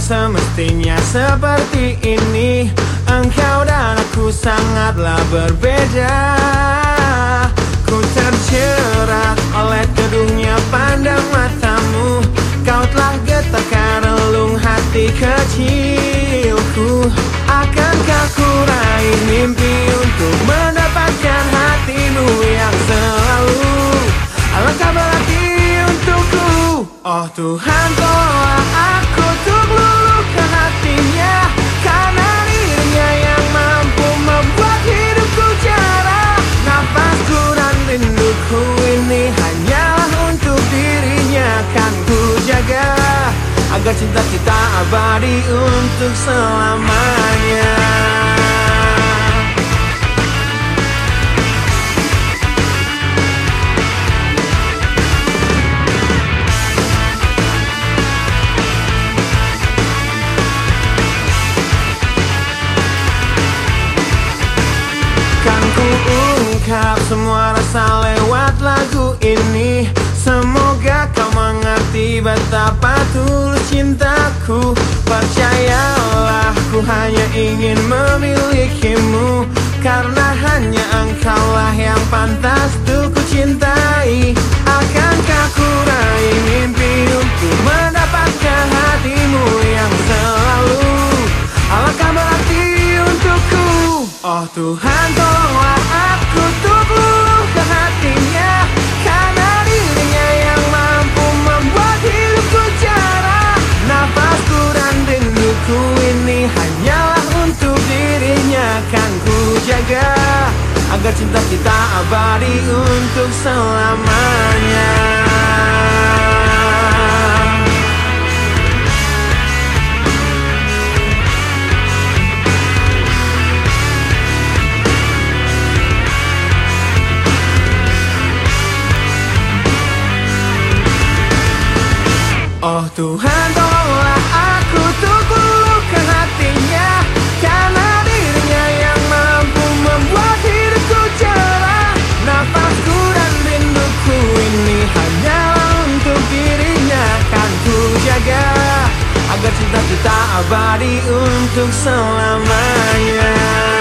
semestinya seperti ini. Engkau dan aku sangatlah berbeda. Ku terjerat oleh teduhnya pandang matamu. Kau telah getarkan relung hati kecilku. Akankah ku raih mimpi untuk mendapatkan hatimu yang selalu? Alangkah berarti untukku. Oh Tuhan tolong Agar cinta kita abadi untuk selamanya. Kan ku ungkap semua rasa lewat lagu ini. Semoga kau mengerti betapa tulus cintaku. Percayalah ku hanya ingin memilikimu. Karena hanya engkaulah yang pantas untuk ku cintai. Akankah ku raih mimpi untuk mendapatkan hatimu yang selalu? Alangkah berarti untukku. Oh Tuhan tolonglah aku untuk Agar cinta kita abadi untuk selamanya. Oh Tuhan tolonglah cinta kita abadi untuk selamanya.